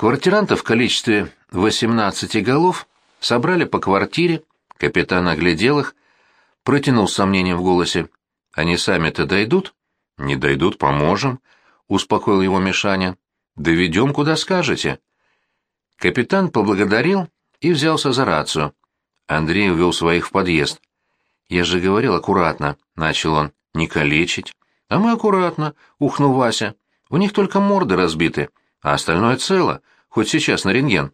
Квартирантов в количестве 18 голов собрали по квартире, капитан оглядел их, протянул с сомнением в голосе. «Они сами-то дойдут?» «Не дойдут, поможем», — успокоил его Мишаня. «Доведем, куда скажете». Капитан поблагодарил и взялся за рацию. Андрей увел своих в подъезд. «Я же говорил аккуратно», — начал он, — «не калечить». «А мы аккуратно», — ухнул Вася. «У них только морды разбиты, а остальное цело, хоть сейчас на рентген».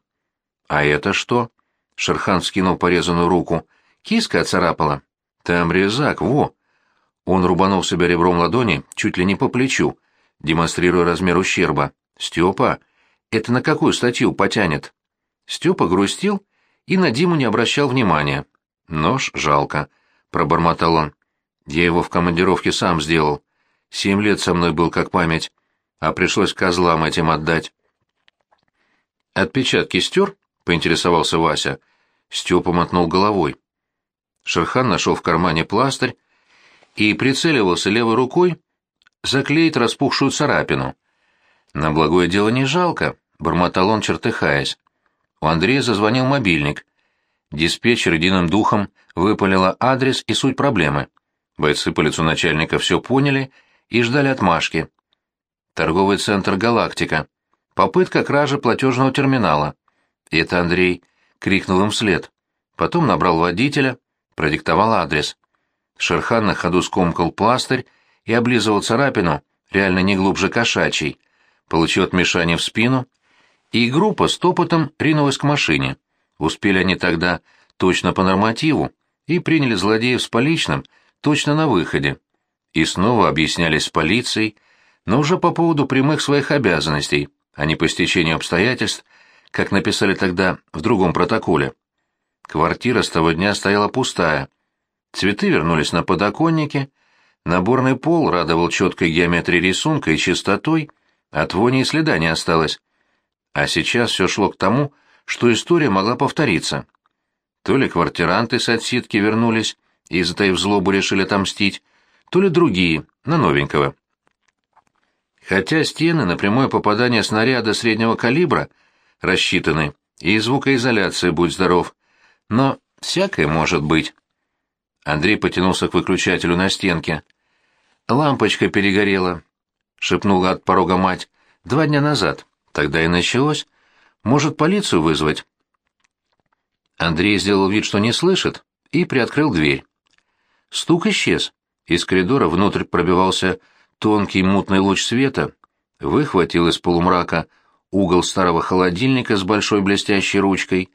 «А это что?» — Шерхан скинул порезанную руку. «Киска оцарапала». «Там резак, во!» Он рубанул себя ребром ладони чуть ли не по плечу, демонстрируя размер ущерба. «Степа, это на какую статью потянет?» Степа грустил и на Диму не обращал внимания. «Нож жалко», — пробормотал он. «Я его в командировке сам сделал. Семь лет со мной был как память, а пришлось козлам этим отдать». «Отпечатки стер?» — поинтересовался Вася. Степа мотнул головой. Шерхан нашел в кармане пластырь и прицеливался левой рукой заклеить распухшую царапину. «На благое дело не жалко», — бормотал он, чертыхаясь. У Андрея зазвонил мобильник. Диспетчер единым духом выпалила адрес и суть проблемы. Бойцы по лицу начальника все поняли и ждали отмашки. Торговый центр «Галактика». Попытка кражи платежного терминала. И это Андрей крикнул им вслед. Потом набрал водителя, продиктовал адрес. Шерхан на ходу скомкал пластырь и облизывал царапину, реально не глубже кошачьей. Получил отмешание в спину и группа с топотом ринулась к машине. Успели они тогда точно по нормативу и приняли злодеев с поличным точно на выходе. И снова объяснялись с полицией, но уже по поводу прямых своих обязанностей, а не по стечению обстоятельств, как написали тогда в другом протоколе. Квартира с того дня стояла пустая. Цветы вернулись на подоконнике, наборный пол радовал четкой геометрией рисунка и чистотой, от вони и следа не осталось. А сейчас все шло к тому, что история могла повториться. То ли квартиранты с отсидки вернулись и, затаив злобу, решили отомстить, то ли другие, на новенького. Хотя стены на прямое попадание снаряда среднего калибра рассчитаны, и звукоизоляция, будь здоров, но всякое может быть. Андрей потянулся к выключателю на стенке. «Лампочка перегорела», — шепнула от порога мать, — «два дня назад». Тогда и началось. Может, полицию вызвать?» Андрей сделал вид, что не слышит, и приоткрыл дверь. Стук исчез. Из коридора внутрь пробивался тонкий мутный луч света, выхватил из полумрака угол старого холодильника с большой блестящей ручкой,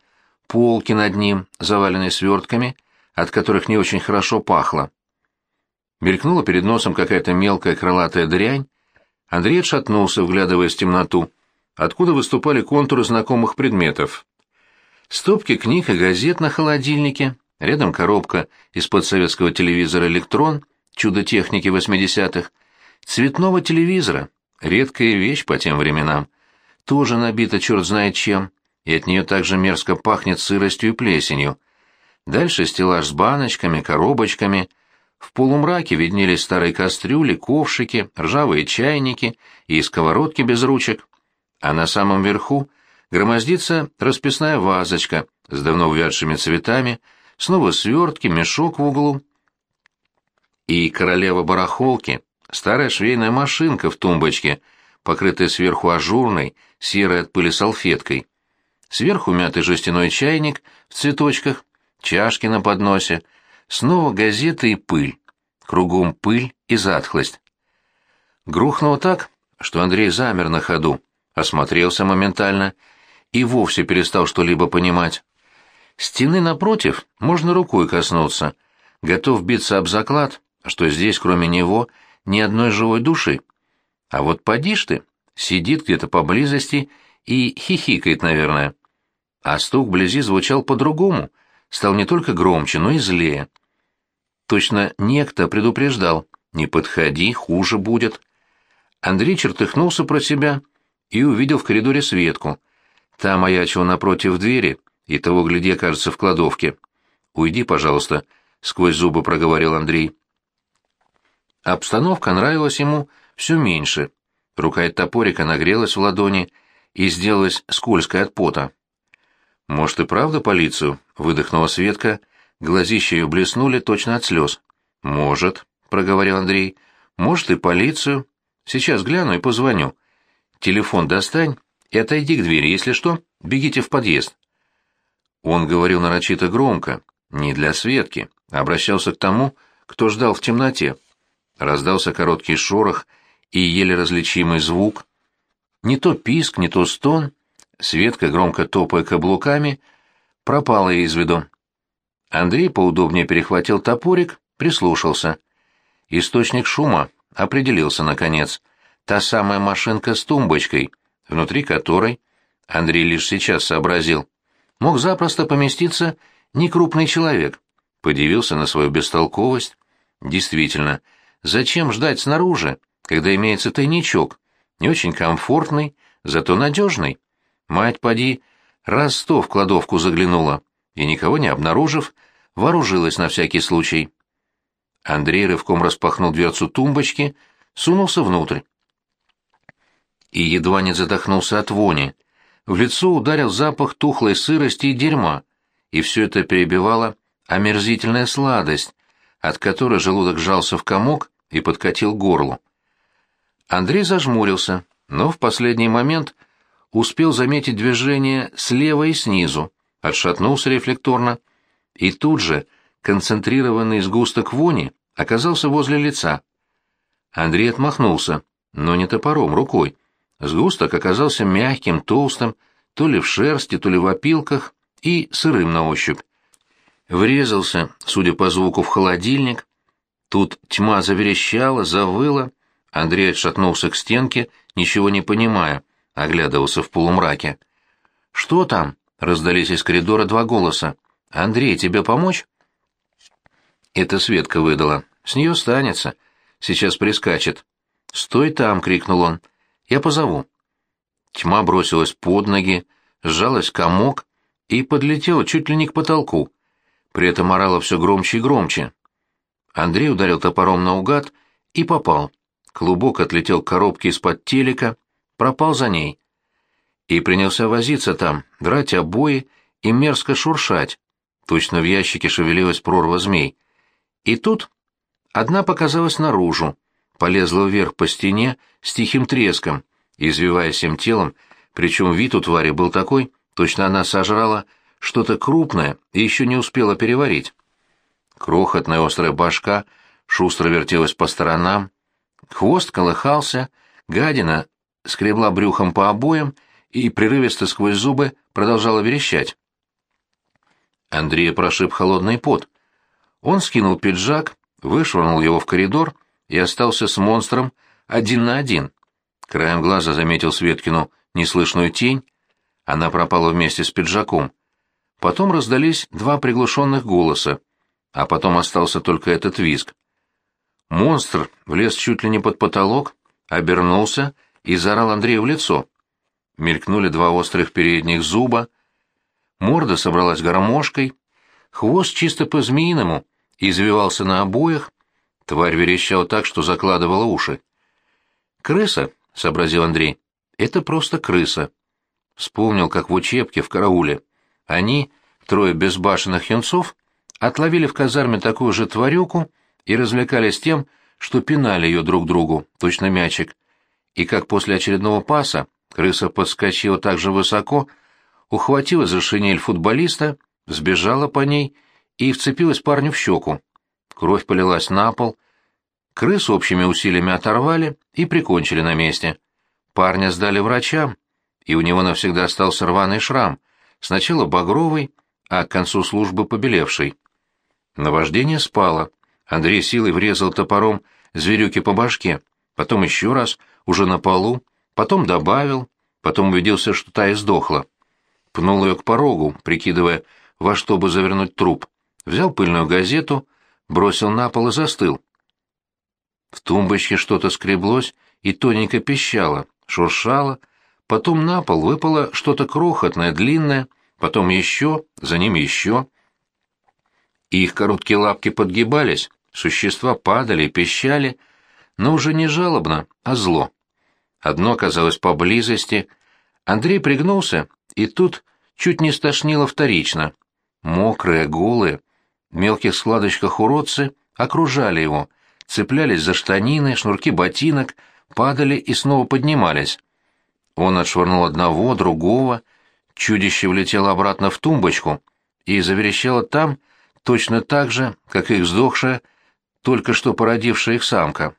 полки над ним, заваленные свертками, от которых не очень хорошо пахло. Мелькнула перед носом какая-то мелкая крылатая дрянь. Андрей отшатнулся, вглядываясь в темноту откуда выступали контуры знакомых предметов. Стопки книг и газет на холодильнике, рядом коробка из-под советского телевизора «Электрон», чудо техники 80-х, цветного телевизора, редкая вещь по тем временам, тоже набита черт знает чем, и от нее также мерзко пахнет сыростью и плесенью. Дальше стеллаж с баночками, коробочками. В полумраке виднелись старые кастрюли, ковшики, ржавые чайники и сковородки без ручек а на самом верху громоздится расписная вазочка с давно увядшими цветами, снова свертки, мешок в углу. И королева барахолки, старая швейная машинка в тумбочке, покрытая сверху ажурной, серой от пыли салфеткой. Сверху мятый жестяной чайник в цветочках, чашки на подносе, снова газеты и пыль. Кругом пыль и затхлость. Грухнуло так, что Андрей замер на ходу осмотрелся моментально и вовсе перестал что-либо понимать. Стены напротив можно рукой коснуться, готов биться об заклад, что здесь, кроме него, ни одной живой души. А вот поди ж ты, сидит где-то поблизости и хихикает, наверное. А стук вблизи звучал по-другому, стал не только громче, но и злее. Точно некто предупреждал, не подходи, хуже будет. Андрей чертыхнулся про себя и увидел в коридоре Светку. Та маячила напротив двери, и того, гляди, кажется, в кладовке. «Уйди, пожалуйста», — сквозь зубы проговорил Андрей. Обстановка нравилась ему все меньше. Рука топорика нагрелась в ладони, и сделалась скользкой от пота. «Может, и правда полицию?» — выдохнула Светка. Глазища ее блеснули точно от слез. «Может», — проговорил Андрей. «Может, и полицию. Сейчас гляну и позвоню. Телефон достань и отойди к двери. Если что, бегите в подъезд». Он говорил нарочито громко, не для Светки, а обращался к тому, кто ждал в темноте. Раздался короткий шорох и еле различимый звук. Не то писк, не то стон. Светка, громко топая каблуками, пропала из виду. Андрей поудобнее перехватил топорик, прислушался. Источник шума определился, наконец. Та самая машинка с тумбочкой, внутри которой, Андрей лишь сейчас сообразил, мог запросто поместиться некрупный человек. Подивился на свою бестолковость. Действительно, зачем ждать снаружи, когда имеется тайничок, не очень комфортный, зато надежный? Мать поди раз сто в кладовку заглянула и, никого не обнаружив, вооружилась на всякий случай. Андрей рывком распахнул дверцу тумбочки, сунулся внутрь. И едва не задохнулся от вони. В лицо ударил запах тухлой сырости и дерьма, и все это перебивало омерзительная сладость, от которой желудок сжался в комок и подкатил горлу. Андрей зажмурился, но в последний момент успел заметить движение слева и снизу, отшатнулся рефлекторно, и тут же концентрированный сгусток вони оказался возле лица. Андрей отмахнулся, но не топором, рукой. Сгусток оказался мягким, толстым, то ли в шерсти, то ли в опилках, и сырым на ощупь. Врезался, судя по звуку, в холодильник. Тут тьма заверещала, завыла. Андрей отшатнулся к стенке, ничего не понимая, оглядывался в полумраке. «Что там?» — раздались из коридора два голоса. «Андрей, тебе помочь?» Это Светка выдала. «С нее станется. Сейчас прискачет». «Стой там!» — крикнул он. «Я позову». Тьма бросилась под ноги, сжалась комок и подлетела чуть ли не к потолку. При этом орала все громче и громче. Андрей ударил топором наугад и попал. Клубок отлетел к коробке из-под телека, пропал за ней. И принялся возиться там, драть обои и мерзко шуршать. Точно в ящике шевелилась прорва змей. И тут одна показалась наружу, полезла вверх по стене с тихим треском, извиваясь всем телом, причем вид у твари был такой, точно она сожрала что-то крупное и еще не успела переварить. Крохотная острая башка шустро вертелась по сторонам, хвост колыхался, гадина скребла брюхом по обоям и прерывисто сквозь зубы продолжала верещать. Андрея прошиб холодный пот. Он скинул пиджак, вышвырнул его в коридор и остался с монстром один на один. Краем глаза заметил Светкину неслышную тень, она пропала вместе с пиджаком. Потом раздались два приглушенных голоса, а потом остался только этот визг. Монстр влез чуть ли не под потолок, обернулся и заорал Андрею в лицо. Мелькнули два острых передних зуба, морда собралась гармошкой, хвост чисто по-змеиному извивался на обоях, тварь верещала так, что закладывала уши. «Крыса», — сообразил Андрей, — «это просто крыса». Вспомнил, как в учебке в карауле. Они, трое безбашенных юнцов, отловили в казарме такую же тварюку и развлекались тем, что пинали ее друг другу, точно мячик. И как после очередного паса крыса подскочила так же высоко, ухватила за шинель футболиста, сбежала по ней и вцепилась парню в щеку. Кровь полилась на пол. Крысу общими усилиями оторвали и прикончили на месте. Парня сдали врачам, и у него навсегда остался рваный шрам — Сначала багровый, а к концу службы побелевший. Наваждение спало. Андрей силой врезал топором зверюки по башке, потом еще раз, уже на полу, потом добавил, потом убедился, что та сдохла. Пнул ее к порогу, прикидывая, во что бы завернуть труп. Взял пыльную газету, бросил на пол и застыл. В тумбочке что-то скреблось и тоненько пищало, шуршало, Потом на пол выпало что-то крохотное, длинное, потом еще, за ним еще. И их короткие лапки подгибались, существа падали пищали, но уже не жалобно, а зло. Одно оказалось поблизости, Андрей пригнулся, и тут чуть не стошнило вторично. Мокрые, голые, в мелких складочках уродцы окружали его, цеплялись за штанины, шнурки ботинок, падали и снова поднимались. Он отшвырнул одного, другого, чудище влетело обратно в тумбочку и заверещало там точно так же, как их сдохшая, только что породившая их самка.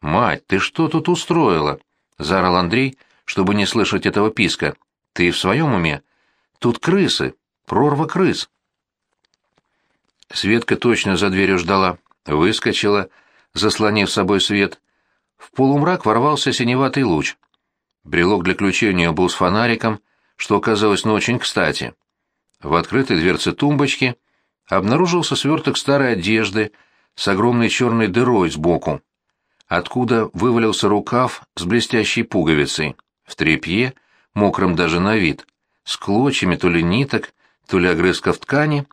«Мать, ты что тут устроила?» — заорал Андрей, чтобы не слышать этого писка. «Ты в своем уме? Тут крысы, прорва крыс». Светка точно за дверью ждала, выскочила, заслонив собой свет. В полумрак ворвался синеватый луч. Брелок для ключей у нее был с фонариком, что оказалось ну очень кстати. В открытой дверце тумбочки обнаружился сверток старой одежды с огромной черной дырой сбоку, откуда вывалился рукав с блестящей пуговицей, в тряпье, мокрым даже на вид, с клочьями то ли ниток, то ли огрызков ткани,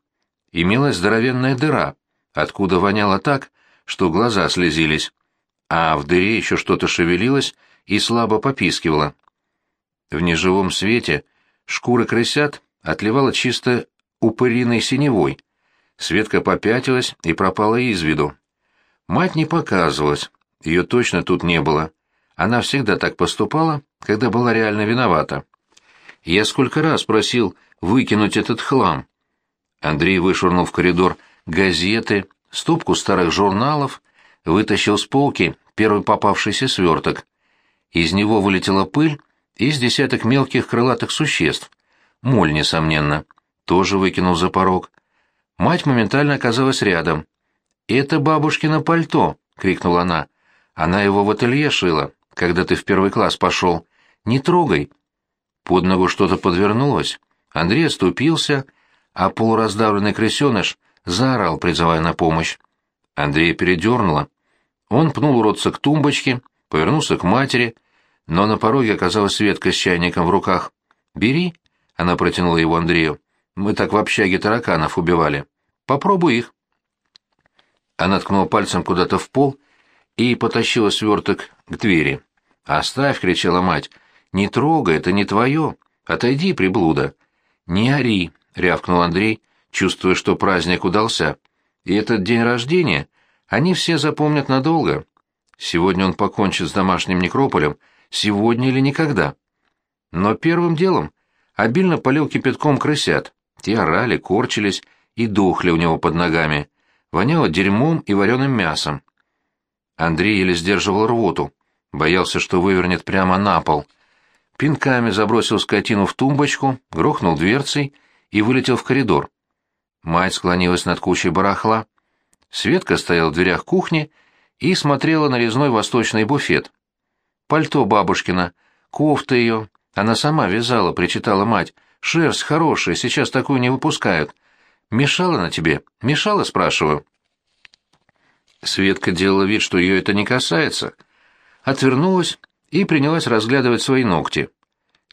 имелась здоровенная дыра, откуда воняло так, что глаза слезились, а в дыре еще что-то шевелилось и слабо попискивало. В неживом свете шкура крысят отливала чисто упыриной синевой. Светка попятилась и пропала из виду. Мать не показывалась, ее точно тут не было. Она всегда так поступала, когда была реально виновата. Я сколько раз просил выкинуть этот хлам. Андрей вышвырнул в коридор газеты, стопку старых журналов, вытащил с полки первый попавшийся сверток. Из него вылетела пыль и десяток мелких крылатых существ. Моль, несомненно. Тоже выкинул за порог. Мать моментально оказалась рядом. «Это бабушкино пальто!» — крикнула она. Она его в ателье шила, когда ты в первый класс пошел. Не трогай. Под ногу что-то подвернулось. Андрей оступился, а полураздавленный крысеныш заорал, призывая на помощь. Андрея передернуло. Он пнул уродца к тумбочке, повернулся к матери, но на пороге оказалась Светка с чайником в руках. «Бери», — она протянула его Андрею. «Мы так в общаге тараканов убивали. Попробуй их». Она ткнула пальцем куда-то в пол и потащила сверток к двери. «Оставь!» — кричала мать. «Не трогай, это не твое! Отойди, приблуда!» «Не ори!» — рявкнул Андрей, чувствуя, что праздник удался. «И этот день рождения они все запомнят надолго. Сегодня он покончит с домашним некрополем, сегодня или никогда». Но первым делом обильно полил кипятком крысят. Те орали, корчились и дохли у него под ногами. Воняло дерьмом и вареным мясом. Андрей еле сдерживал рвоту, боялся, что вывернет прямо на пол. Пинками забросил скотину в тумбочку, грохнул дверцей и вылетел в коридор. Мать склонилась над кучей барахла. Светка стояла в дверях кухни и смотрела на резной восточный буфет. «Пальто бабушкина, кофта ее, она сама вязала», — причитала мать. «Шерсть хорошая, сейчас такую не выпускают. Мешала на тебе? Мешала, спрашиваю?» Светка делала вид, что ее это не касается. Отвернулась и принялась разглядывать свои ногти.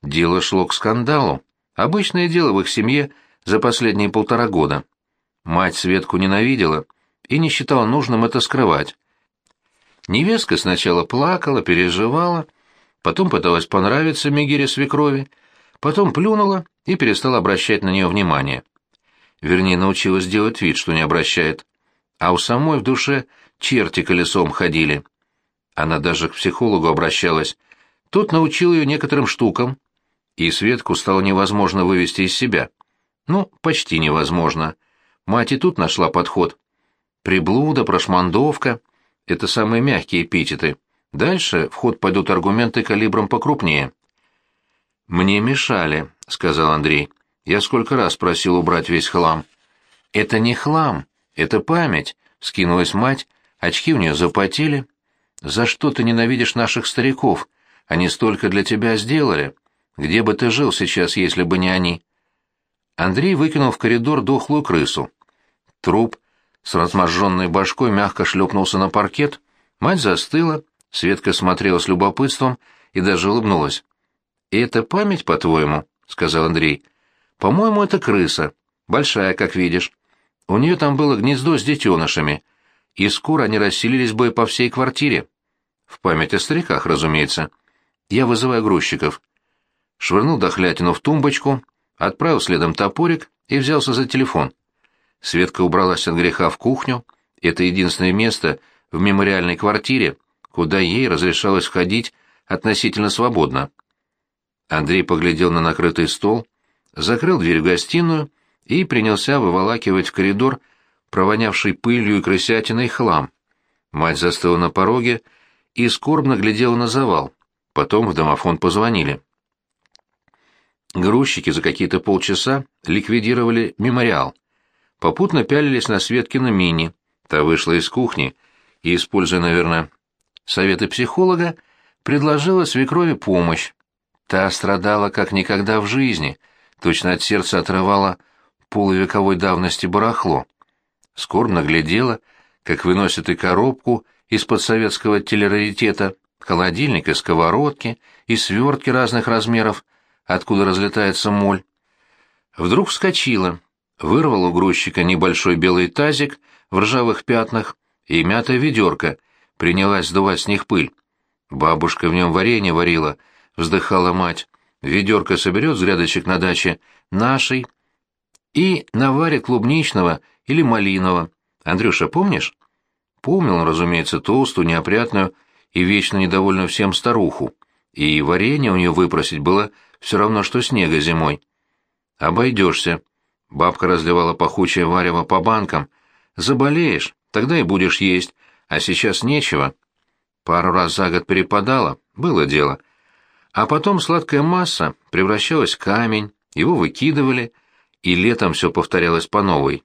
Дело шло к скандалу. Обычное дело в их семье за последние полтора года. Мать Светку ненавидела и не считала нужным это скрывать. Невестка сначала плакала, переживала, потом пыталась понравиться Мегере свекрови, потом плюнула и перестала обращать на нее внимание. Вернее, научилась делать вид, что не обращает. А у самой в душе черти колесом ходили. Она даже к психологу обращалась. Тот научил ее некоторым штукам, и Светку стало невозможно вывести из себя. Ну, почти невозможно. Мать и тут нашла подход. Приблуда, прошмандовка — это самые мягкие эпитеты. Дальше в ход пойдут аргументы калибром покрупнее. «Мне мешали», — сказал Андрей. «Я сколько раз просил убрать весь хлам». «Это не хлам, это память», — скинулась мать, Очки у нее запотели. За что ты ненавидишь наших стариков? Они столько для тебя сделали. Где бы ты жил сейчас, если бы не они?» Андрей выкинул в коридор дохлую крысу. Труп с разможженной башкой мягко шлепнулся на паркет. Мать застыла, Светка смотрела с любопытством и даже улыбнулась. «И это память, по-твоему?» — сказал Андрей. «По-моему, это крыса. Большая, как видишь. У нее там было гнездо с детенышами и скоро они расселились бы по всей квартире. В память о стариках, разумеется. Я вызываю грузчиков. швырнул дохлятину в тумбочку, отправил следом топорик и взялся за телефон. Светка убралась от греха в кухню. Это единственное место в мемориальной квартире, куда ей разрешалось входить относительно свободно. Андрей поглядел на накрытый стол, закрыл дверь в гостиную и принялся выволакивать в коридор провонявший пылью и крысятиной хлам. Мать застыла на пороге и скорбно глядела на завал. Потом в домофон позвонили. Грузчики за какие-то полчаса ликвидировали мемориал. Попутно пялились на Светкина мини. Та вышла из кухни и, используя, наверное, советы психолога, предложила свекрови помощь. Та страдала как никогда в жизни, точно от сердца отрывала полувековой давности барахло. Скорбно глядела, как выносят и коробку из-под советского телераритета, холодильник и сковородки, и свертки разных размеров, откуда разлетается моль. Вдруг вскочила, вырвала у грузчика небольшой белый тазик в ржавых пятнах и мятая ведерко, принялась сдувать с них пыль. Бабушка в нем варенье варила, вздыхала мать. Ведерко соберет с грядочек на даче нашей и наварит клубничного или малинового. Андрюша, помнишь? Помнил он, разумеется, толстую, неопрятную и вечно недовольную всем старуху. И варенье у нее выпросить было все равно, что снега зимой. Обойдешься. Бабка разливала пахучее варево по банкам. Заболеешь, тогда и будешь есть, а сейчас нечего. Пару раз за год перепадало, было дело. А потом сладкая масса превращалась в камень, его выкидывали, и летом все повторялось по новой.